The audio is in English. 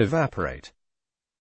evaporate.